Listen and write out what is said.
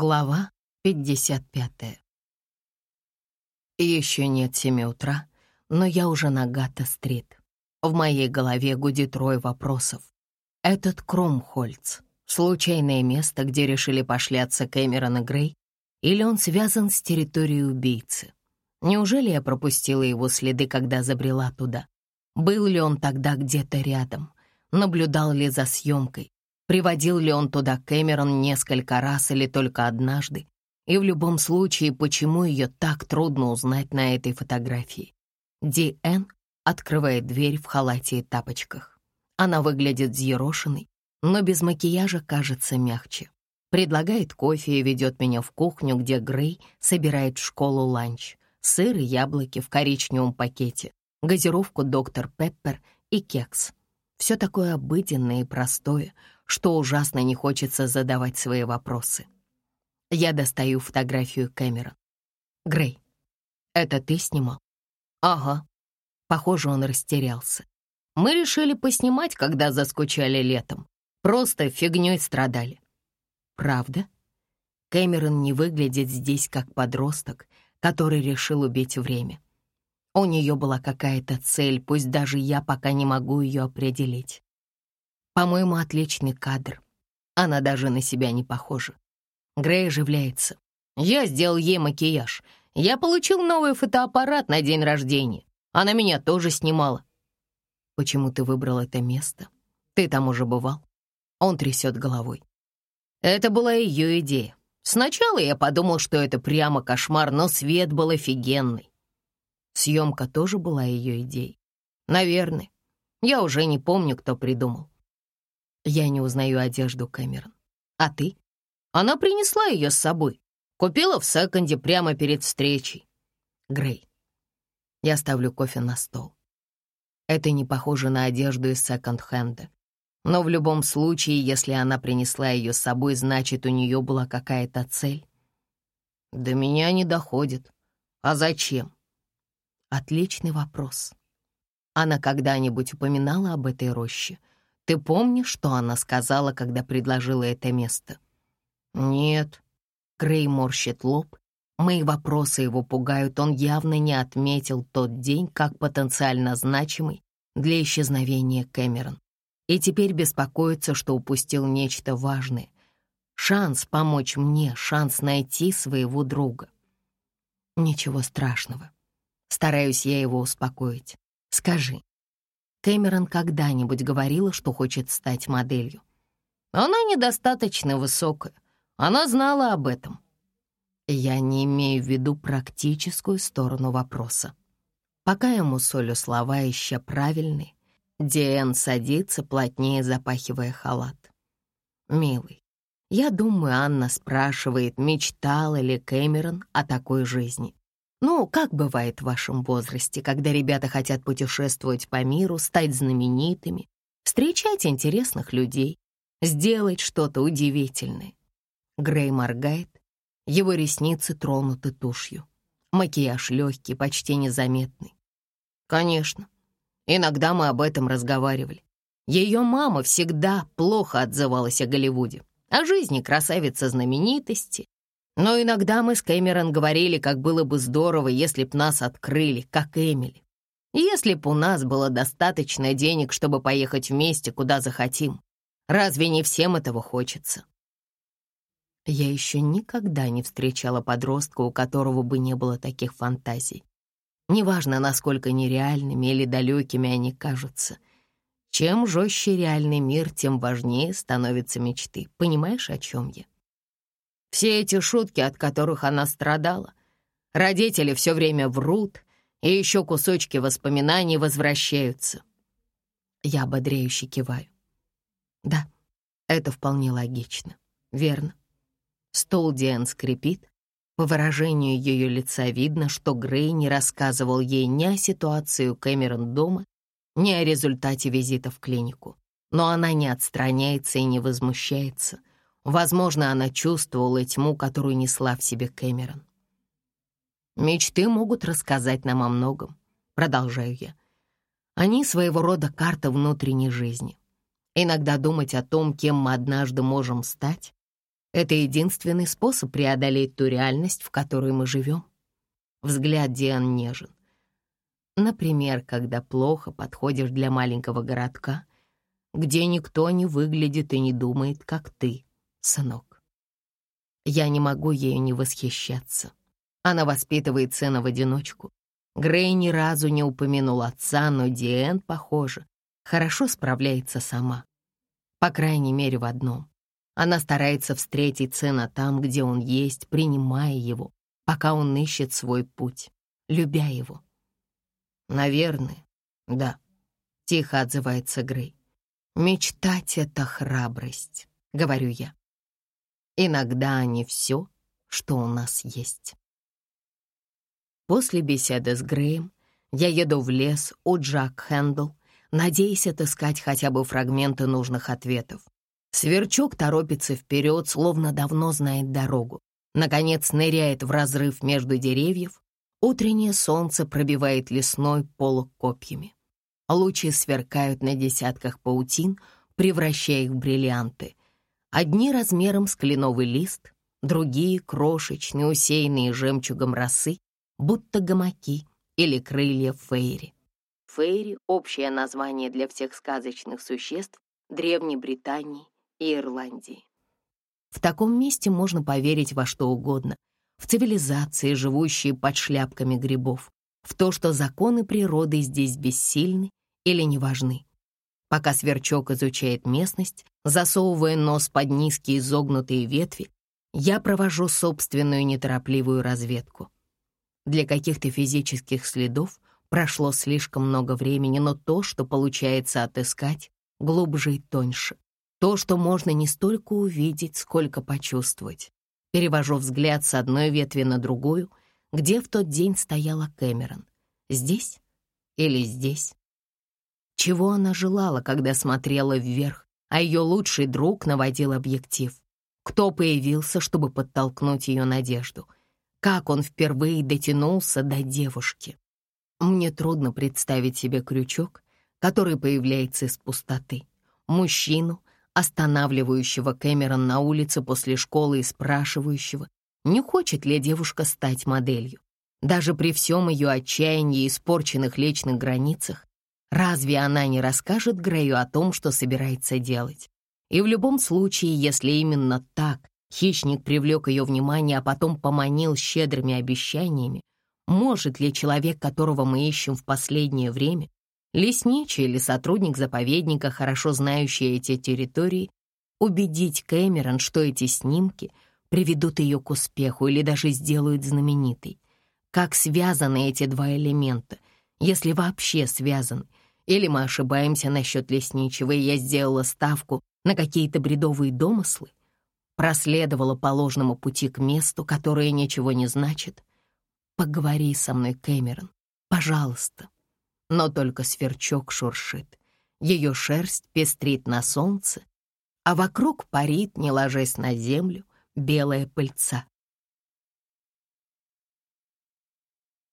Глава 55. Еще нет семи утра, но я уже на Гатта-стрит. В моей голове гудит рой вопросов. Этот Кромхольц — случайное место, где решили пошляться Кэмерон и Грей, или он связан с территорией убийцы? Неужели я пропустила его следы, когда забрела туда? Был ли он тогда где-то рядом? Наблюдал ли за съемкой? Приводил ли он туда Кэмерон несколько раз или только однажды? И в любом случае, почему ее так трудно узнать на этой фотографии? Ди Эн открывает дверь в халате и тапочках. Она выглядит взъерошенной, но без макияжа кажется мягче. Предлагает кофе и ведет меня в кухню, где Грей собирает в школу ланч. Сыр и яблоки в коричневом пакете, газировку «Доктор Пеппер» и кекс. Все такое обыденное и простое — что ужасно не хочется задавать свои вопросы. Я достаю фотографию Кэмерон. «Грей, это ты снимал?» «Ага». Похоже, он растерялся. «Мы решили поснимать, когда заскучали летом. Просто фигнёй страдали». «Правда?» Кэмерон не выглядит здесь как подросток, который решил убить время. У нее была какая-то цель, пусть даже я пока не могу ее определить. По-моему, отличный кадр. Она даже на себя не похожа. Грей оживляется. Я сделал ей макияж. Я получил новый фотоаппарат на день рождения. Она меня тоже снимала. Почему ты выбрал это место? Ты там уже бывал? Он трясет головой. Это была ее идея. Сначала я подумал, что это прямо кошмар, но свет был офигенный. Съемка тоже была ее идеей. Наверное. Я уже не помню, кто придумал. Я не узнаю одежду Кэмерон. А ты? Она принесла ее с собой. Купила в секонде прямо перед встречей. Грей. Я ставлю кофе на стол. Это не похоже на одежду из секонд-хенда. Но в любом случае, если она принесла ее с собой, значит, у нее была какая-то цель. До меня не доходит. А зачем? Отличный вопрос. Она когда-нибудь упоминала об этой роще? Ты помнишь, что она сказала, когда предложила это место?» «Нет». Грей морщит лоб. Мои вопросы его пугают. Он явно не отметил тот день как потенциально значимый для исчезновения Кэмерон. И теперь беспокоится, что упустил нечто важное. Шанс помочь мне, шанс найти своего друга. Ничего страшного. Стараюсь я его успокоить. Скажи, Кэмерон когда-нибудь говорила, что хочет стать моделью. Она недостаточно высокая. Она знала об этом. Я не имею в виду практическую сторону вопроса. Пока ему солю слова еще правильные, Диэн садится, плотнее запахивая халат. «Милый, я думаю, Анна спрашивает, мечтала ли Кэмерон о такой жизни. Ну, как бывает в вашем возрасте, когда ребята хотят путешествовать по миру, стать знаменитыми, встречать интересных людей, сделать что-то удивительное. Грей моргает, его ресницы тронуты тушью. Макияж легкий, почти незаметный. Конечно, иногда мы об этом разговаривали. Ее мама всегда плохо отзывалась о Голливуде, о жизни красавицы знаменитости, но иногда мы с Кэмерон говорили, как было бы здорово, если б нас открыли, как Эмили. Если б у нас было достаточно денег, чтобы поехать вместе, куда захотим. Разве не всем этого хочется? Я еще никогда не встречала подростка, у которого бы не было таких фантазий. Неважно, насколько нереальными или далекими они кажутся. Чем жестче реальный мир, тем важнее становятся мечты. Понимаешь, о чем я? Все эти шутки, от которых она страдала. Родители все время врут, и еще кусочки воспоминаний возвращаются. Я ободряюще киваю. Да, это вполне логично. Верно. Стол Диан скрипит. По выражению ее лица видно, что Грей не рассказывал ей ни о ситуации у Кэмерон дома, ни о результате визита в клинику. Но она не отстраняется и не возмущается. Возможно, она чувствовала тьму, которую несла в себе Кэмерон. «Мечты могут рассказать нам о многом», — продолжаю я. «Они своего рода карта внутренней жизни. Иногда думать о том, кем мы однажды можем стать, Это единственный способ преодолеть ту реальность, в которой мы живем. Взгляд Диан нежен. Например, когда плохо подходишь для маленького городка, где никто не выглядит и не думает, как ты, сынок. Я не могу ею не восхищаться. Она воспитывает сына в одиночку. Грей ни разу не упомянул отца, но Диэн, похоже, хорошо справляется сама. По крайней мере, в одном. Она старается встретить сына там, где он есть, принимая его, пока он ищет свой путь, любя его. «Наверное, да», — тихо отзывается Грей. «Мечтать — это храбрость», — говорю я. Иногда они все, что у нас есть. После беседы с Греем я еду в лес у Джак Хэндл, надеясь отыскать хотя бы фрагменты нужных ответов. Сверчок торопится вперед, словно давно знает дорогу. Наконец ныряет в разрыв между деревьев. Утреннее солнце пробивает лесной полок копьями. Лучи сверкают на десятках паутин, превращая их в бриллианты. Одни размером с кленовый лист, другие — крошечные, усеянные жемчугом росы, будто гамаки или крылья фейри. Фейри — общее название для всех сказочных существ Древней Британии и Ирландии. В таком месте можно поверить во что угодно, в цивилизации, живущие под шляпками грибов, в то, что законы природы здесь бессильны или не важны. Пока сверчок изучает местность, засовывая нос под низкие изогнутые ветви, я провожу собственную неторопливую разведку. Для каких-то физических следов прошло слишком много времени, но то, что получается отыскать, глубже и тоньше. То, что можно не столько увидеть, сколько почувствовать. Перевожу взгляд с одной ветви на другую, где в тот день стояла Кэмерон. Здесь или здесь? Чего она желала, когда смотрела вверх, а ее лучший друг наводил объектив? Кто появился, чтобы подтолкнуть ее надежду? Как он впервые дотянулся до девушки? Мне трудно представить себе крючок, который появляется из пустоты. Мужчину, останавливающего Кэмерон на улице после школы и спрашивающего, не хочет ли девушка стать моделью. Даже при всем ее отчаянии и испорченных личных границах, разве она не расскажет Грею о том, что собирается делать? И в любом случае, если именно так хищник привлек ее внимание, а потом поманил щедрыми обещаниями, может ли человек, которого мы ищем в последнее время, Лесничий или сотрудник заповедника, хорошо знающий эти территории, убедить Кэмерон, что эти снимки приведут ее к успеху или даже сделают знаменитой. Как связаны эти два элемента, если вообще связаны? Или мы ошибаемся насчет лесничего, и я сделала ставку на какие-то бредовые домыслы? Проследовала по ложному пути к месту, которое ничего не значит? Поговори со мной, Кэмерон, пожалуйста но только сверчок шуршит. Ее шерсть пестрит на солнце, а вокруг парит, не ложась на землю, белая пыльца.